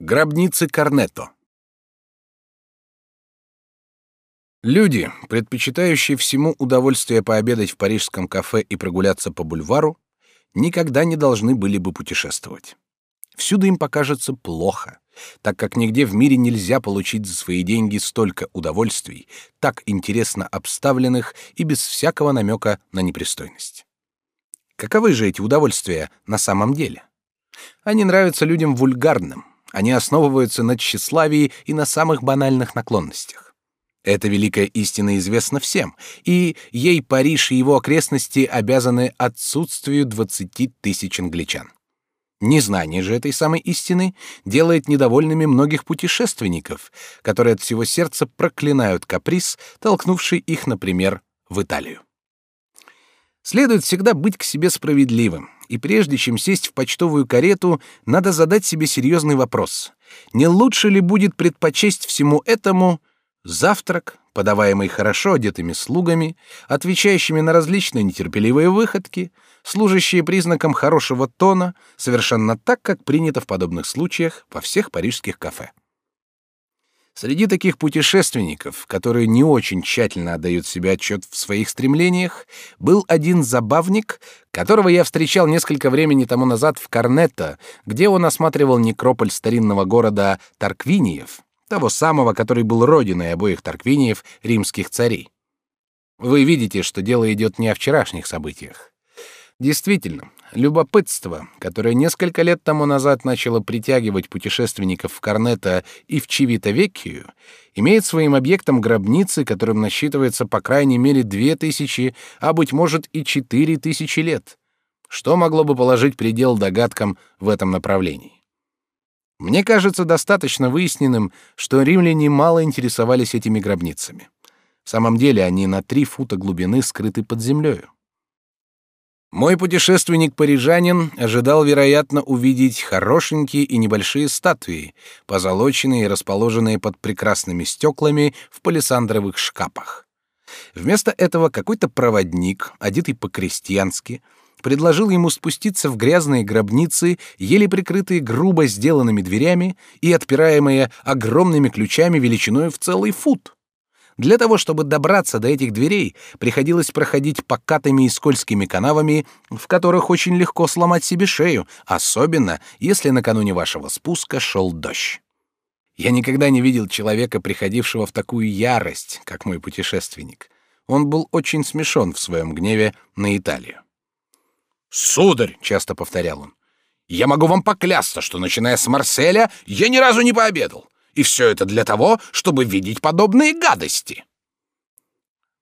Гробницы Корнетто. Люди, предпочитающие всему удовольствие пообедать в парижском кафе и прогуляться по бульвару, никогда не должны были бы путешествовать. Всюду им покажется плохо, так как нигде в мире нельзя получить за свои деньги столько удовольствий, так интересно обставленных и без всякого намека на непристойность. Каковы же эти удовольствия на самом деле? Они нравятся людям вульгарным, они основываются на тщеславии и на самых банальных наклонностях. Эта великая истина известна всем, и ей Париж и его окрестности обязаны отсутствию 20 тысяч англичан. Незнание же этой самой истины делает недовольными многих путешественников, которые от всего сердца проклинают каприз, толкнувший их, например, в Италию. Следует всегда быть к себе справедливым, и прежде чем сесть в почтовую карету, надо задать себе серьезный вопрос: не лучше ли будет предпочесть всему этому завтрак, подаваемый хорошо одетыми слугами, отвечающими на различные нетерпеливые выходки, служащие признаком хорошего тона, совершенно так, как принято в подобных случаях во всех парижских кафе. Среди таких путешественников, которые не очень тщательно отдают себе отчет в своих стремлениях, был один забавник, которого я встречал несколько времени тому назад в Корнетто, где он осматривал некрополь старинного города Тарквиниев, того самого, который был родиной обоих Тарквиниев, римских царей. Вы видите, что дело идет не о вчерашних событиях. Действительно, любопытство, которое несколько лет тому назад начало притягивать путешественников в Корнетто и в Чивито-Веккию, имеет своим объектом гробницы, которым насчитывается по крайней мере две тысячи, а быть может и четыре тысячи лет. Что могло бы положить предел догадкам в этом направлении? Мне кажется достаточно выясненным, что римляне мало интересовались этими гробницами. В самом деле они на три фута глубины скрыты под землею. Мой путешественник-парижанин ожидал, вероятно, увидеть хорошенькие и небольшие статуи, позолоченные и расположенные под прекрасными стеклами в палисандровых шкапах. Вместо этого какой-то проводник, одетый по-крестьянски, предложил ему спуститься в грязные гробницы, еле прикрытые грубо сделанными дверями и отпираемые огромными ключами величиной в целый фут. Для того, чтобы добраться до этих дверей, приходилось проходить покатыми и скользкими канавами, в которых очень легко сломать себе шею, особенно если накануне вашего спуска шел дождь. Я никогда не видел человека, приходившего в такую ярость, как мой путешественник. Он был очень смешон в своем гневе на Италию. «Сударь!» — часто повторял он. «Я могу вам поклясться, что, начиная с Марселя, я ни разу не пообедал. И все это для того, чтобы видеть подобные гадости.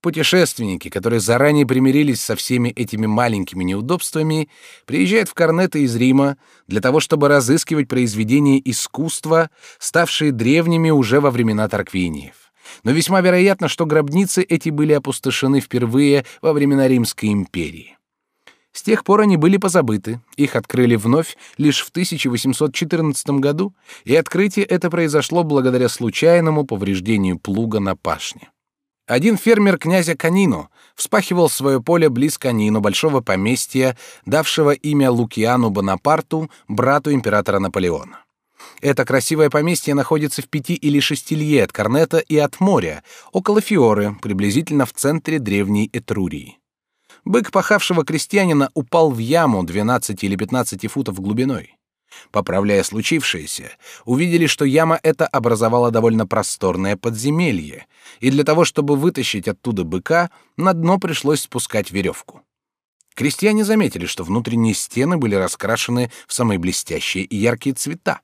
Путешественники, которые заранее примирились со всеми этими маленькими неудобствами, приезжают в Корнетто из Рима для того, чтобы разыскивать произведения искусства, ставшие древними уже во времена Тарквиниев. Но весьма вероятно, что гробницы эти были опустошены впервые во времена Римской империи. С тех пор они были позабыты, их открыли вновь лишь в 1814 году, и открытие это произошло благодаря случайному повреждению плуга на пашне. Один фермер князя Канино вспахивал свое поле близ Канино, большого поместья, давшего имя Лукиану Бонапарту, брату императора Наполеона. Это красивое поместье находится в пяти или шести лье от Корнета и от моря, около Фиоры, приблизительно в центре древней Этрурии. Бык пахавшего крестьянина упал в яму 12 или 15 футов глубиной. Поправляя случившееся, увидели, что яма эта образовала довольно просторное подземелье, и для того, чтобы вытащить оттуда быка, на дно пришлось спускать веревку. Крестьяне заметили, что внутренние стены были раскрашены в самые блестящие и яркие цвета.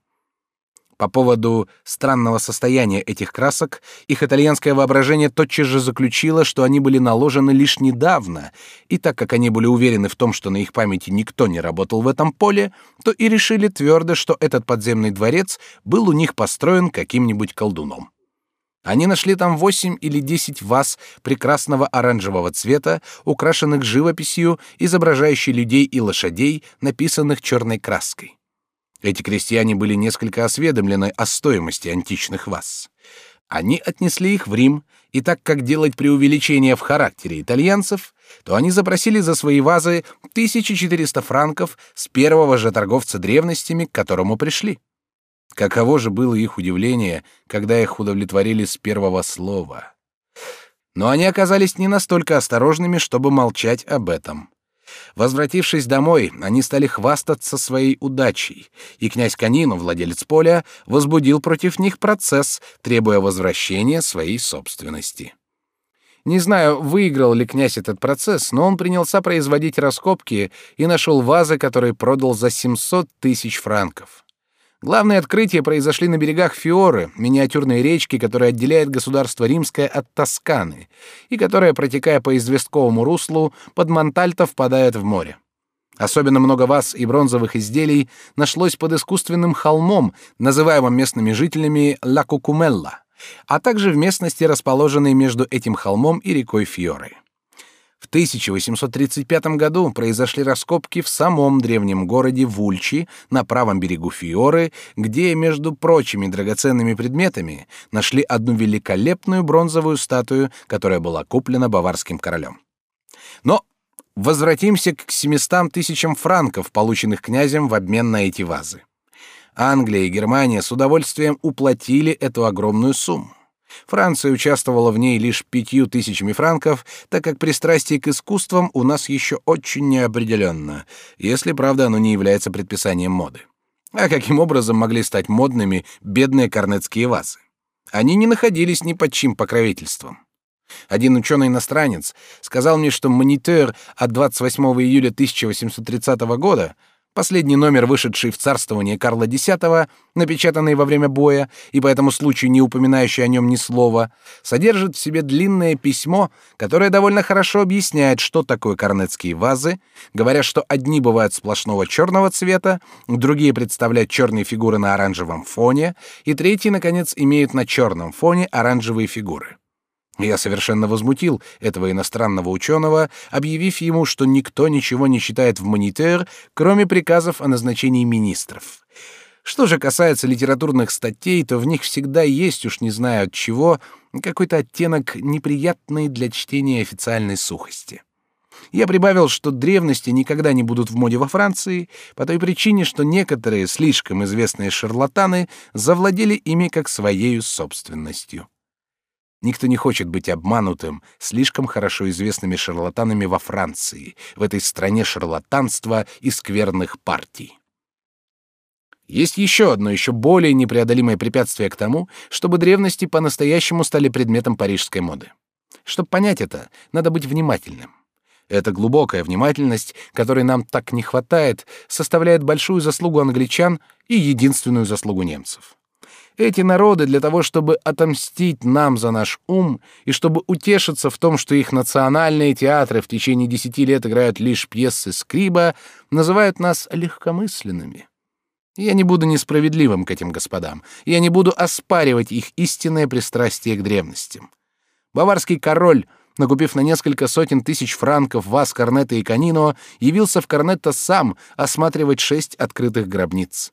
По поводу странного состояния этих красок их итальянское воображение тотчас же заключило, что они были наложены лишь недавно, и так как они были уверены в том, что на их памяти никто не работал в этом поле, то и решили твердо, что этот подземный дворец был у них построен каким-нибудь колдуном. Они нашли там восемь или десять ваз прекрасного оранжевого цвета, украшенных живописью, изображающей людей и лошадей, написанных черной краской. Эти крестьяне были несколько осведомлены о стоимости античных ваз. Они отнесли их в Рим, и так как делать преувеличение в характере итальянцев, то они запросили за свои вазы 1400 франков с первого же торговца древностями, к которому пришли. Каково же было их удивление, когда их удовлетворили с первого слова. Но они оказались не настолько осторожными, чтобы молчать об этом. Возвратившись домой, они стали хвастаться своей удачей, и князь Канину, владелец поля, возбудил против них процесс, требуя возвращения своей собственности. Не знаю, выиграл ли князь этот процесс, но он принялся производить раскопки и нашел вазы, которые продал за 700 тысяч франков. Главные открытия произошли на берегах Фиоры, миниатюрной речки, которая отделяет государство Римское от Тосканы, и которая, протекая по известковому руслу, под Монтальто впадает в море. Особенно много ваз и бронзовых изделий нашлось под искусственным холмом, называемым местными жителями Ла Кукумелла, а также в местности, расположенной между этим холмом и рекой Фиоры. В 1835 году произошли раскопки в самом древнем городе Вульчи на правом берегу Фиоры, где, между прочими драгоценными предметами, нашли одну великолепную бронзовую статую, которая была куплена баварским королем. Но возвратимся к 700 тысячам франков, полученных князем в обмен на эти вазы. Англия и Германия с удовольствием уплатили эту огромную сумму. Франция участвовала в ней лишь пятью тысячами франков, так как пристрастие к искусствам у нас еще очень неопределенно, если, правда, оно не является предписанием моды. А каким образом могли стать модными бедные корнетские вазы? Они не находились ни под чьим покровительством. Один ученый-иностранец сказал мне, что монитор от 28 июля 1830 года Последний номер, вышедший в царствование Карла X, напечатанный во время боя и по этому случаю не упоминающий о нем ни слова, содержит в себе длинное письмо, которое довольно хорошо объясняет, что такое корнетские вазы, говоря, что одни бывают сплошного черного цвета, другие представляют черные фигуры на оранжевом фоне, и третьи, наконец, имеют на черном фоне оранжевые фигуры. Я совершенно возмутил этого иностранного ученого, объявив ему, что никто ничего не читает в монитор, кроме приказов о назначении министров. Что же касается литературных статей, то в них всегда есть, уж не знаю от чего, какой-то оттенок неприятный для чтения официальной сухости. Я прибавил, что древности никогда не будут в моде во Франции, по той причине, что некоторые слишком известные шарлатаны завладели ими как своей собственностью. Никто не хочет быть обманутым слишком хорошо известными шарлатанами во Франции, в этой стране шарлатанства и скверных партий. Есть еще одно, еще более непреодолимое препятствие к тому, чтобы древности по-настоящему стали предметом парижской моды. Чтобы понять это, надо быть внимательным. Эта глубокая внимательность, которой нам так не хватает, составляет большую заслугу англичан и единственную заслугу немцев. Эти народы для того, чтобы отомстить нам за наш ум и чтобы утешиться в том, что их национальные театры в течение десяти лет играют лишь пьесы Скриба, называют нас легкомысленными. Я не буду несправедливым к этим господам. Я не буду оспаривать их истинное пристрастие к древностям. Баварский король, накупив на несколько сотен тысяч франков вас, Корнета и Канино, явился в Корнетто сам осматривать шесть открытых гробниц.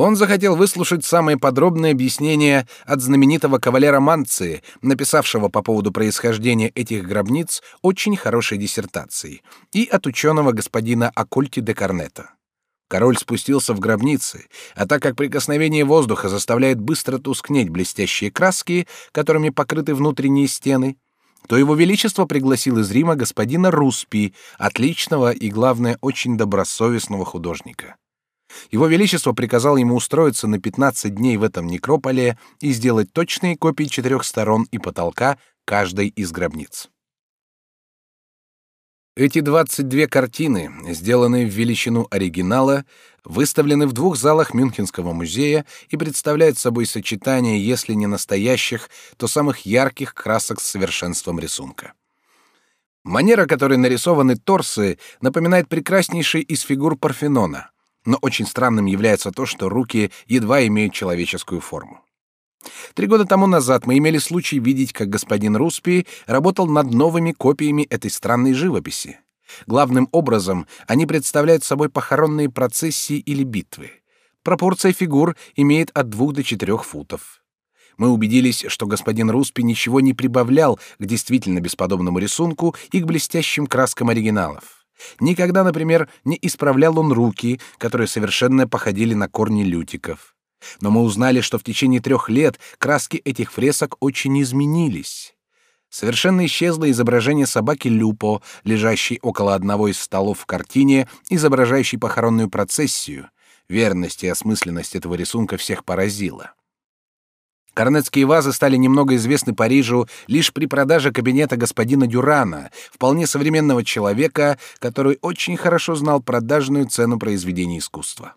Он захотел выслушать самые подробные объяснения от знаменитого кавалера Манции, написавшего по поводу происхождения этих гробниц очень хорошей диссертации, и от ученого господина Акульти де Карнета. Король спустился в гробницы, а так как прикосновение воздуха заставляет быстро тускнеть блестящие краски, которыми покрыты внутренние стены, то его величество пригласил из Рима господина Руспи, отличного и, главное, очень добросовестного художника. Его Величество приказал ему устроиться на 15 дней в этом некрополе и сделать точные копии четырех сторон и потолка каждой из гробниц. Эти 22 картины, сделанные в величину оригинала, выставлены в двух залах Мюнхенского музея и представляют собой сочетание, если не настоящих, то самых ярких красок с совершенством рисунка. Манера, которой нарисованы торсы, напоминает прекраснейший из фигур Парфенона — но очень странным является то, что руки едва имеют человеческую форму. Три года тому назад мы имели случай видеть, как господин Руспи работал над новыми копиями этой странной живописи. Главным образом они представляют собой похоронные процессии или битвы. Пропорция фигур имеет от двух до четырех футов. Мы убедились, что господин Руспи ничего не прибавлял к действительно бесподобному рисунку и к блестящим краскам оригиналов. Никогда, например, не исправлял он руки, которые совершенно походили на корни лютиков. Но мы узнали, что в течение трех лет краски этих фресок очень изменились. Совершенно исчезло изображение собаки Люпо, лежащей около одного из столов в картине, изображающей похоронную процессию. Верность и осмысленность этого рисунка всех поразила. Корнетские вазы стали немного известны Парижу лишь при продаже кабинета господина Дюрана, вполне современного человека, который очень хорошо знал продажную цену произведений искусства.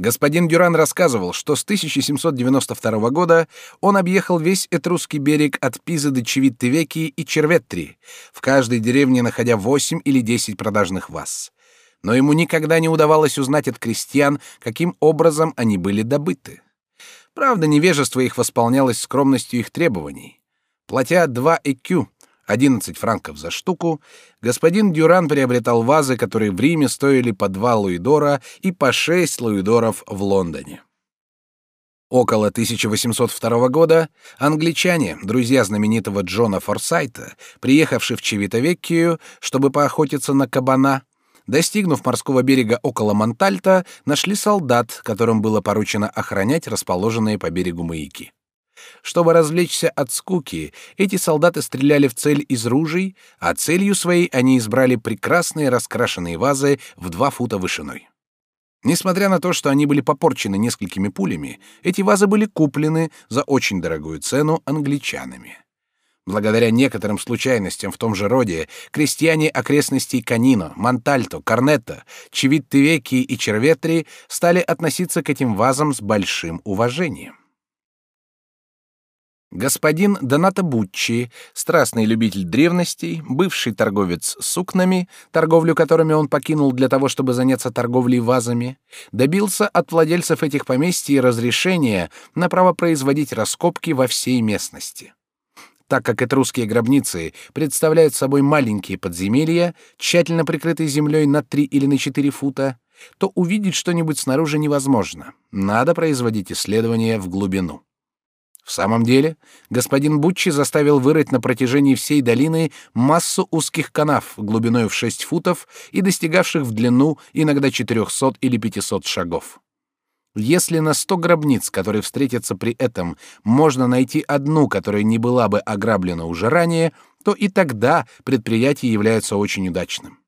Господин Дюран рассказывал, что с 1792 года он объехал весь Этрусский берег от Пизы до Чевитты-Веки и Черветри, в каждой деревне находя 8 или 10 продажных ваз. Но ему никогда не удавалось узнать от крестьян, каким образом они были добыты. Правда, невежество их восполнялось скромностью их требований. Платя 2 ЭКЮ, 11 франков за штуку, господин Дюран приобретал вазы, которые в Риме стоили по 2 луидора и по 6 луидоров в Лондоне. Около 1802 года англичане, друзья знаменитого Джона Форсайта, приехавшие в Чевитовеккию, чтобы поохотиться на кабана, достигнув морского берега около Монтальта, нашли солдат, которым было поручено охранять расположенные по берегу маяки. Чтобы развлечься от скуки, эти солдаты стреляли в цель из ружей, а целью своей они избрали прекрасные раскрашенные вазы в два фута вышиной. Несмотря на то, что они были попорчены несколькими пулями, эти вазы были куплены за очень дорогую цену англичанами. Благодаря некоторым случайностям в том же роде, крестьяне окрестностей Канино, Монтальто, Корнетто, Чевиттевеки и Черветри стали относиться к этим вазам с большим уважением. Господин Донато Буччи, страстный любитель древностей, бывший торговец сукнами, торговлю которыми он покинул для того, чтобы заняться торговлей вазами, добился от владельцев этих поместий разрешения на право производить раскопки во всей местности. Так как этрусские гробницы представляют собой маленькие подземелья, тщательно прикрытые землей на 3 или на 4 фута, то увидеть что-нибудь снаружи невозможно. Надо производить исследования в глубину. В самом деле, господин Буччи заставил вырыть на протяжении всей долины массу узких канав глубиной в 6 футов и достигавших в длину иногда 400 или 500 шагов. Если на 100 гробниц, которые встретятся при этом, можно найти одну, которая не была бы ограблена уже ранее, то и тогда предприятие является очень удачным.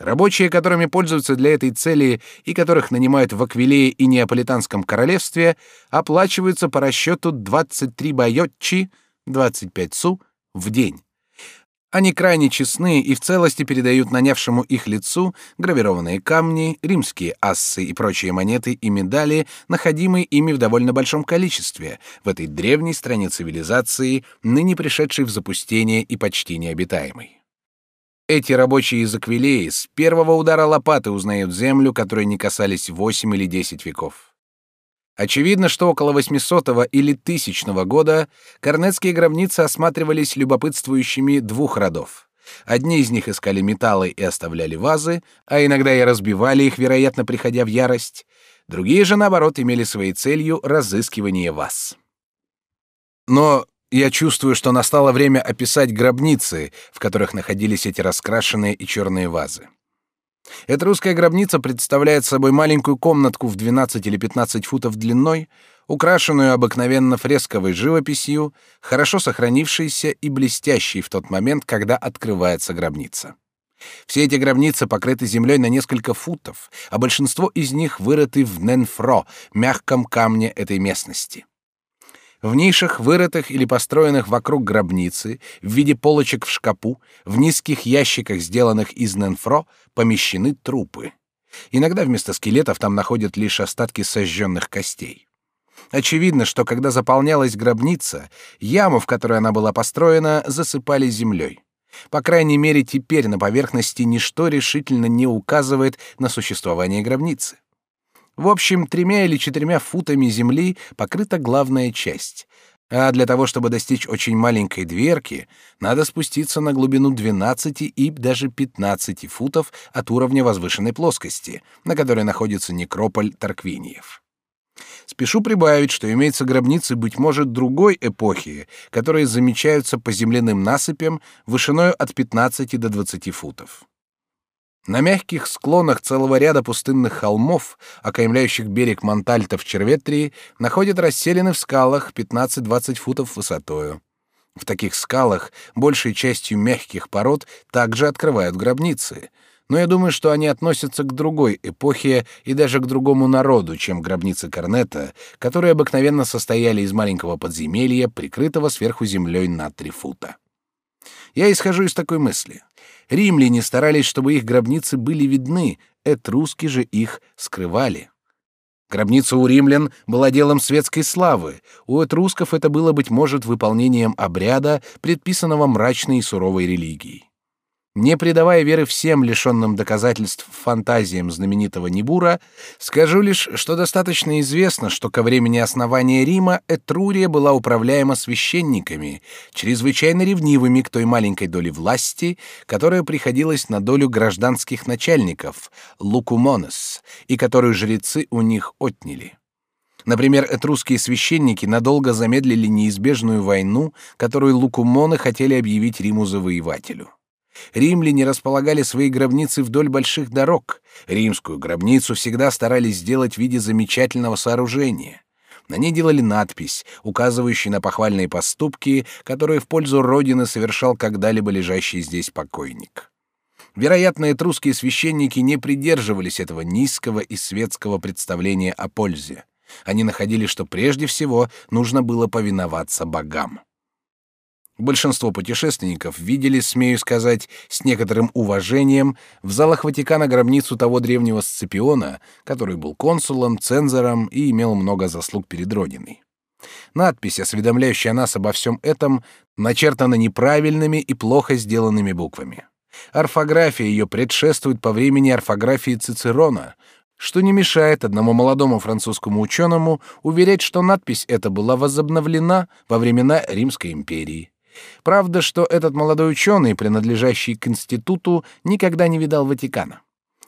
Рабочие, которыми пользуются для этой цели и которых нанимают в Аквилее и Неаполитанском королевстве, оплачиваются по расчету 23 байотчи, 25 су, в день. Они крайне честны и в целости передают нанявшему их лицу гравированные камни, римские ассы и прочие монеты и медали, находимые ими в довольно большом количестве в этой древней стране цивилизации, ныне пришедшей в запустение и почти необитаемой. Эти рабочие из Аквилеи с первого удара лопаты узнают землю, которой не касались восемь или десять веков. Очевидно, что около 800 или 1000 года корнетские гробницы осматривались любопытствующими двух родов. Одни из них искали металлы и оставляли вазы, а иногда и разбивали их, вероятно, приходя в ярость. Другие же, наоборот, имели своей целью разыскивание ваз. Но я чувствую, что настало время описать гробницы, в которых находились эти раскрашенные и черные вазы. Эта русская гробница представляет собой маленькую комнатку в 12 или 15 футов длиной, украшенную обыкновенно фресковой живописью, хорошо сохранившейся и блестящей в тот момент, когда открывается гробница. Все эти гробницы покрыты землей на несколько футов, а большинство из них вырыты в Ненфро, мягком камне этой местности. В нишах, вырытых или построенных вокруг гробницы, в виде полочек в шкапу, в низких ящиках, сделанных из ненфро, помещены трупы. Иногда вместо скелетов там находят лишь остатки сожженных костей. Очевидно, что когда заполнялась гробница, яму, в которой она была построена, засыпали землей. По крайней мере, теперь на поверхности ничто решительно не указывает на существование гробницы. В общем, тремя или четырьмя футами земли покрыта главная часть. А для того, чтобы достичь очень маленькой дверки, надо спуститься на глубину 12 и даже 15 футов от уровня возвышенной плоскости, на которой находится некрополь Тарквиниев. Спешу прибавить, что имеются гробницы, быть может, другой эпохи, которые замечаются по земляным насыпям вышиною от 15 до 20 футов. На мягких склонах целого ряда пустынных холмов, окаймляющих берег Монтальта в Черветрии, находят расселены в скалах 15-20 футов высотою. В таких скалах, большей частью мягких пород, также открывают гробницы. Но я думаю, что они относятся к другой эпохе и даже к другому народу, чем гробницы Корнета, которые обыкновенно состояли из маленького подземелья, прикрытого сверху землей на три фута. Я исхожу из такой мысли. Римляне старались, чтобы их гробницы были видны, этруски же их скрывали. Гробница у римлян была делом светской славы, у этрусков это было, быть может, выполнением обряда, предписанного мрачной и суровой религией. Не придавая веры всем лишенным доказательств фантазиям знаменитого Нибура, скажу лишь, что достаточно известно, что ко времени основания Рима Этрурия была управляема священниками, чрезвычайно ревнивыми к той маленькой доле власти, которая приходилась на долю гражданских начальников, лукумонес, и которую жрецы у них отняли. Например, этрусские священники надолго замедлили неизбежную войну, которую лукумоны хотели объявить Риму завоевателю. Римляне располагали свои гробницы вдоль больших дорог. Римскую гробницу всегда старались сделать в виде замечательного сооружения. На ней делали надпись, указывающую на похвальные поступки, которые в пользу Родины совершал когда-либо лежащий здесь покойник. Вероятно, этрусские священники не придерживались этого низкого и светского представления о пользе. Они находили, что прежде всего нужно было повиноваться богам. Большинство путешественников видели, смею сказать, с некоторым уважением в залах Ватикана гробницу того древнего Сципиона, который был консулом, цензором и имел много заслуг перед Родиной. Надпись, осведомляющая нас обо всем этом, начертана неправильными и плохо сделанными буквами. Орфография ее предшествует по времени орфографии Цицерона, что не мешает одному молодому французскому ученому уверять, что надпись эта была возобновлена во времена Римской империи. Правда, что этот молодой ученый, принадлежащий к институту, никогда не видал Ватикана.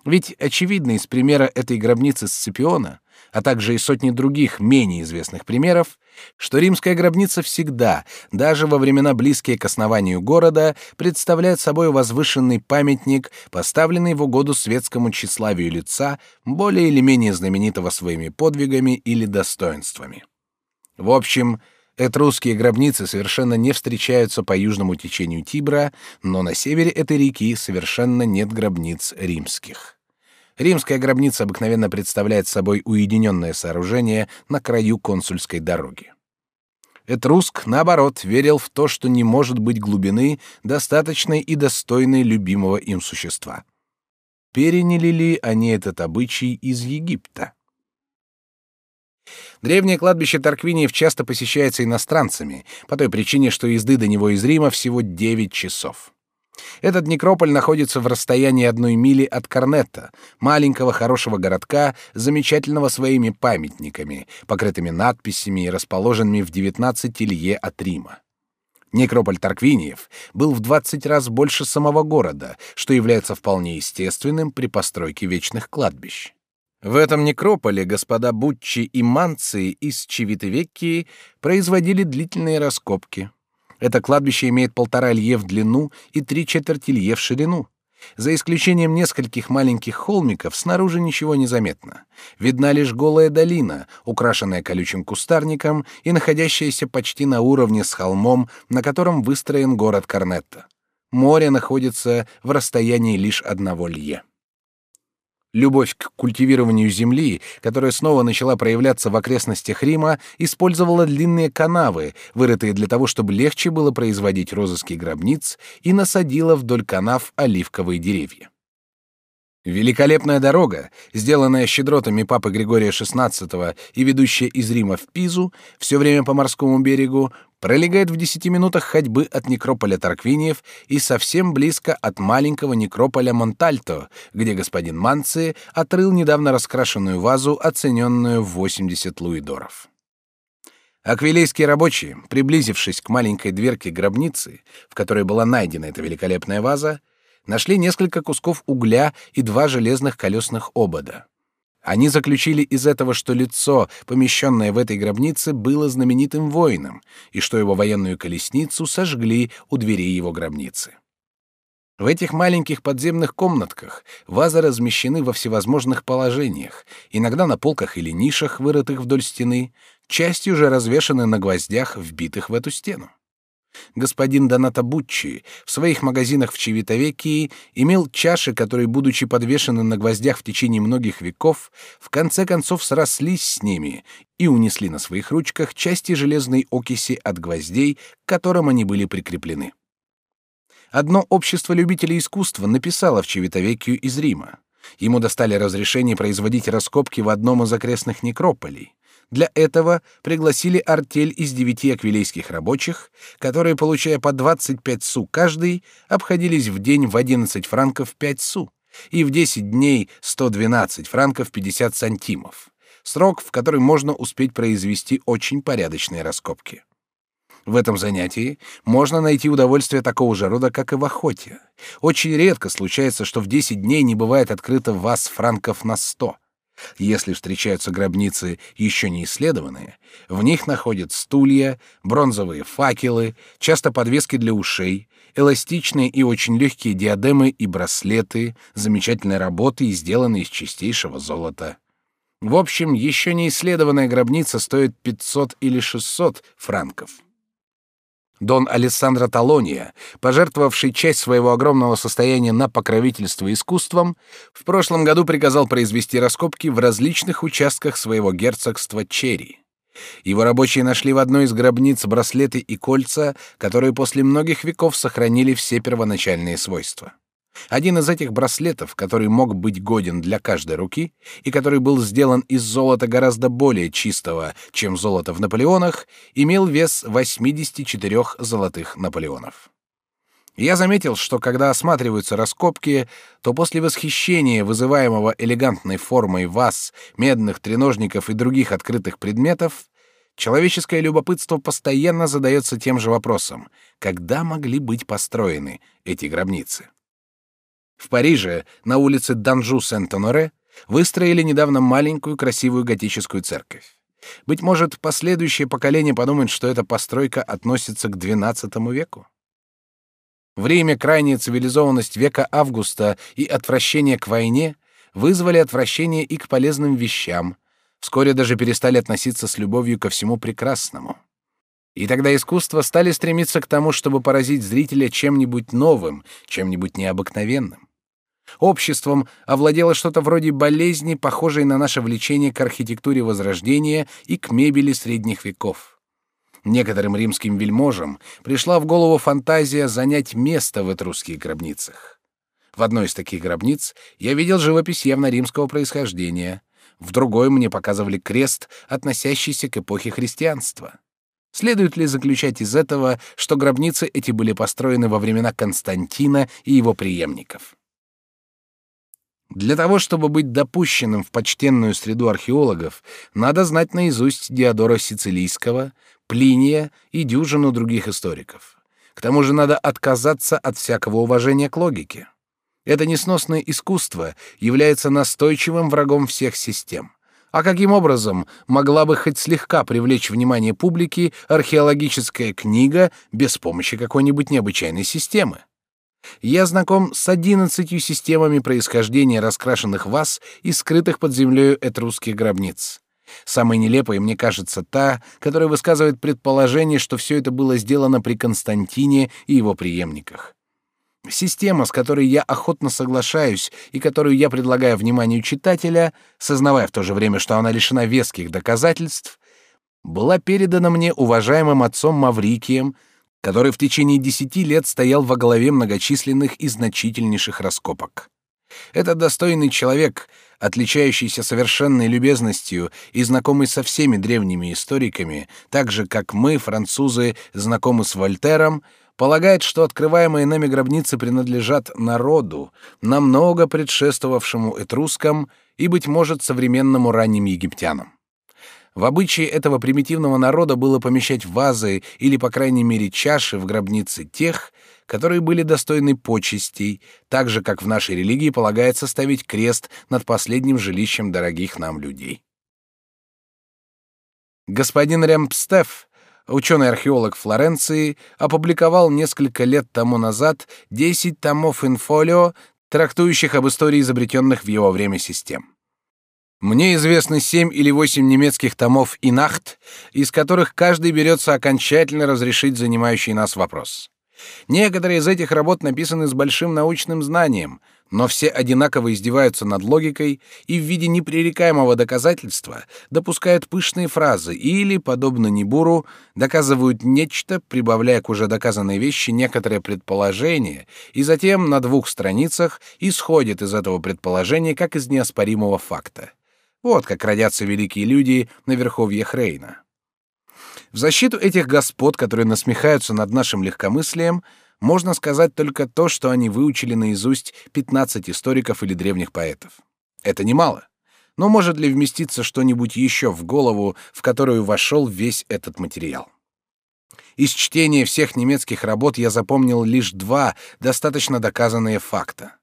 Ведь очевидно из примера этой гробницы Сципиона, а также и сотни других менее известных примеров, что римская гробница всегда, даже во времена близкие к основанию города, представляет собой возвышенный памятник, поставленный в угоду светскому тщеславию лица, более или менее знаменитого своими подвигами или достоинствами. В общем, Этрусские гробницы совершенно не встречаются по южному течению Тибра, но на севере этой реки совершенно нет гробниц римских. Римская гробница обыкновенно представляет собой уединенное сооружение на краю консульской дороги. Этруск, наоборот, верил в то, что не может быть глубины, достаточной и достойной любимого им существа. Переняли ли они этот обычай из Египта? Древнее кладбище Тарквиниев часто посещается иностранцами, по той причине, что езды до него из Рима всего 9 часов. Этот некрополь находится в расстоянии одной мили от Корнетта, маленького хорошего городка, замечательного своими памятниками, покрытыми надписями и расположенными в 19 лье от Рима. Некрополь Тарквиниев был в 20 раз больше самого города, что является вполне естественным при постройке вечных кладбищ. В этом некрополе господа Буччи и Манци из Чивитовеккии производили длительные раскопки. Это кладбище имеет полтора лье в длину и три четверти лье в ширину. За исключением нескольких маленьких холмиков снаружи ничего не заметно. Видна лишь голая долина, украшенная колючим кустарником и находящаяся почти на уровне с холмом, на котором выстроен город Корнетто. Море находится в расстоянии лишь одного лье. Любовь к культивированию земли, которая снова начала проявляться в окрестностях Рима, использовала длинные канавы, вырытые для того, чтобы легче было производить розыски гробниц, и насадила вдоль канав оливковые деревья. Великолепная дорога, сделанная щедротами папы Григория XVI и ведущая из Рима в Пизу, все время по морскому берегу, пролегает в десяти минутах ходьбы от некрополя Тарквиниев и совсем близко от маленького некрополя Монтальто, где господин Манци отрыл недавно раскрашенную вазу, оцененную в 80 луидоров. Аквилейские рабочие, приблизившись к маленькой дверке гробницы, в которой была найдена эта великолепная ваза, нашли несколько кусков угля и два железных колесных обода. Они заключили из этого, что лицо, помещенное в этой гробнице, было знаменитым воином, и что его военную колесницу сожгли у дверей его гробницы. В этих маленьких подземных комнатках вазы размещены во всевозможных положениях, иногда на полках или нишах, вырытых вдоль стены, частью же развешаны на гвоздях, вбитых в эту стену. Господин Доната Буччи в своих магазинах в Чевитовекии имел чаши, которые, будучи подвешены на гвоздях в течение многих веков, в конце концов срослись с ними и унесли на своих ручках части железной окиси от гвоздей, к которым они были прикреплены. Одно общество любителей искусства написало в Чевитовекию из Рима. Ему достали разрешение производить раскопки в одном из окрестных некрополей. Для этого пригласили артель из девяти аквилейских рабочих, которые, получая по 25 су каждый, обходились в день в 11 франков 5 су и в 10 дней 112 франков 50 сантимов. Срок, в который можно успеть произвести очень порядочные раскопки. В этом занятии можно найти удовольствие такого же рода, как и в охоте. Очень редко случается, что в 10 дней не бывает открыто вас франков на 100. Если встречаются гробницы еще не исследованные, в них находят стулья, бронзовые факелы, часто подвески для ушей, эластичные и очень легкие диадемы и браслеты, замечательной работы и сделанные из чистейшего золота. В общем, еще не исследованная гробница стоит 500 или 600 франков. Дон Алессандро Талония, пожертвовавший часть своего огромного состояния на покровительство искусствам, в прошлом году приказал произвести раскопки в различных участках своего герцогства Черри. Его рабочие нашли в одной из гробниц браслеты и кольца, которые после многих веков сохранили все первоначальные свойства. Один из этих браслетов, который мог быть годен для каждой руки и который был сделан из золота гораздо более чистого, чем золото в Наполеонах, имел вес 84 золотых Наполеонов. Я заметил, что когда осматриваются раскопки, то после восхищения, вызываемого элегантной формой ваз, медных треножников и других открытых предметов, человеческое любопытство постоянно задается тем же вопросом: когда могли быть построены эти гробницы? В Париже, на улице Данжу Сент-Оноре, выстроили недавно маленькую красивую готическую церковь. Быть может, последующее поколение подумает, что эта постройка относится к XII веку. В Риме крайняя цивилизованность века Августа и отвращение к войне вызвали отвращение и к полезным вещам, вскоре даже перестали относиться с любовью ко всему прекрасному. И тогда искусство стали стремиться к тому, чтобы поразить зрителя чем-нибудь новым, чем-нибудь необыкновенным. Обществом овладело что-то вроде болезни, похожей на наше влечение к архитектуре Возрождения и к мебели средних веков. Некоторым римским вельможам пришла в голову фантазия занять место в этрусских гробницах. В одной из таких гробниц я видел живопись явно римского происхождения, в другой мне показывали крест, относящийся к эпохе христианства. Следует ли заключать из этого, что гробницы эти были построены во времена Константина и его преемников? Для того, чтобы быть допущенным в почтенную среду археологов, надо знать наизусть Диодора Сицилийского, Плиния и дюжину других историков. К тому же надо отказаться от всякого уважения к логике. Это несносное искусство является настойчивым врагом всех систем. А каким образом могла бы хоть слегка привлечь внимание публики археологическая книга без помощи какой-нибудь необычайной системы? Я знаком с одиннадцатью системами происхождения раскрашенных ваз и скрытых под землей этрусских гробниц. Самой нелепой мне кажется та, которая высказывает предположение, что все это было сделано при Константине и его преемниках. Система, с которой я охотно соглашаюсь и которую я предлагаю вниманию читателя, сознавая в то же время, что она лишена веских доказательств, была передана мне уважаемым отцом Маврикием, который в течение десяти лет стоял во главе многочисленных и значительнейших раскопок. Этот достойный человек, отличающийся совершенной любезностью и знакомый со всеми древними историками, так же, как мы, французы, знакомы с Вольтером, полагает, что открываемые нами гробницы принадлежат народу, намного предшествовавшему этрускам и, быть может, современному ранним египтянам. В обычае этого примитивного народа было помещать вазы или, по крайней мере, чаши в гробницы тех, которые были достойны почестей, так же, как в нашей религии полагается ставить крест над последним жилищем дорогих нам людей. Господин Ремпстеф, ученый-археолог Флоренции, опубликовал несколько лет тому назад 10 томов инфолио, трактующих об истории изобретенных в его время систем. Мне известны семь или восемь немецких томов «Инахт», из которых каждый берется окончательно разрешить занимающий нас вопрос. Некоторые из этих работ написаны с большим научным знанием, но все одинаково издеваются над логикой и в виде непререкаемого доказательства допускают пышные фразы или, подобно Нибуру, доказывают нечто, прибавляя к уже доказанной вещи некоторое предположение, и затем на двух страницах исходит из этого предположения как из неоспоримого факта. Вот как родятся великие люди на верховьях Рейна. В защиту этих господ, которые насмехаются над нашим легкомыслием, можно сказать только то, что они выучили наизусть 15 историков или древних поэтов. Это немало. Но может ли вместиться что-нибудь еще в голову, в которую вошел весь этот материал? Из чтения всех немецких работ я запомнил лишь два достаточно доказанные факта.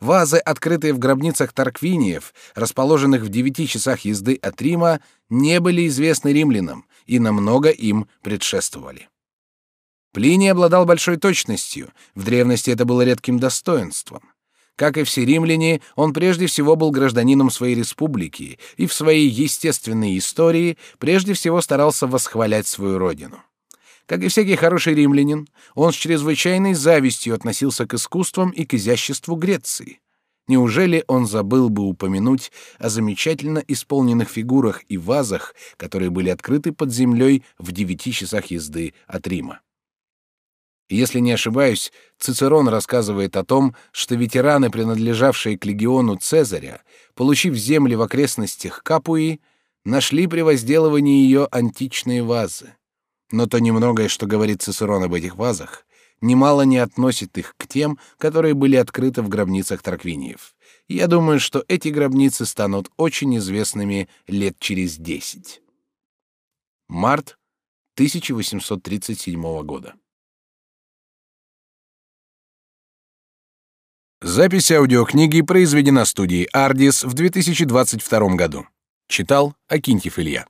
Вазы, открытые в гробницах Тарквиниев, расположенных в девяти часах езды от Рима, не были известны римлянам и намного им предшествовали. Плиний обладал большой точностью, в древности это было редким достоинством. Как и все римляне, он прежде всего был гражданином своей республики и в своей естественной истории прежде всего старался восхвалять свою родину. Как и всякий хороший римлянин, он с чрезвычайной завистью относился к искусствам и к изяществу Греции. Неужели он забыл бы упомянуть о замечательно исполненных фигурах и вазах, которые были открыты под землей в девяти часах езды от Рима? Если не ошибаюсь, Цицерон рассказывает о том, что ветераны, принадлежавшие к легиону Цезаря, получив земли в окрестностях Капуи, нашли при возделывании ее античные вазы. Но то немногое, что говорит Цицерон об этих вазах, немало не относит их к тем, которые были открыты в гробницах Тарквиниев. Я думаю, что эти гробницы станут очень известными лет через десять. Март 1837 года. Запись аудиокниги произведена студией Ardis в 2022 году. Читал Акинтьев Илья.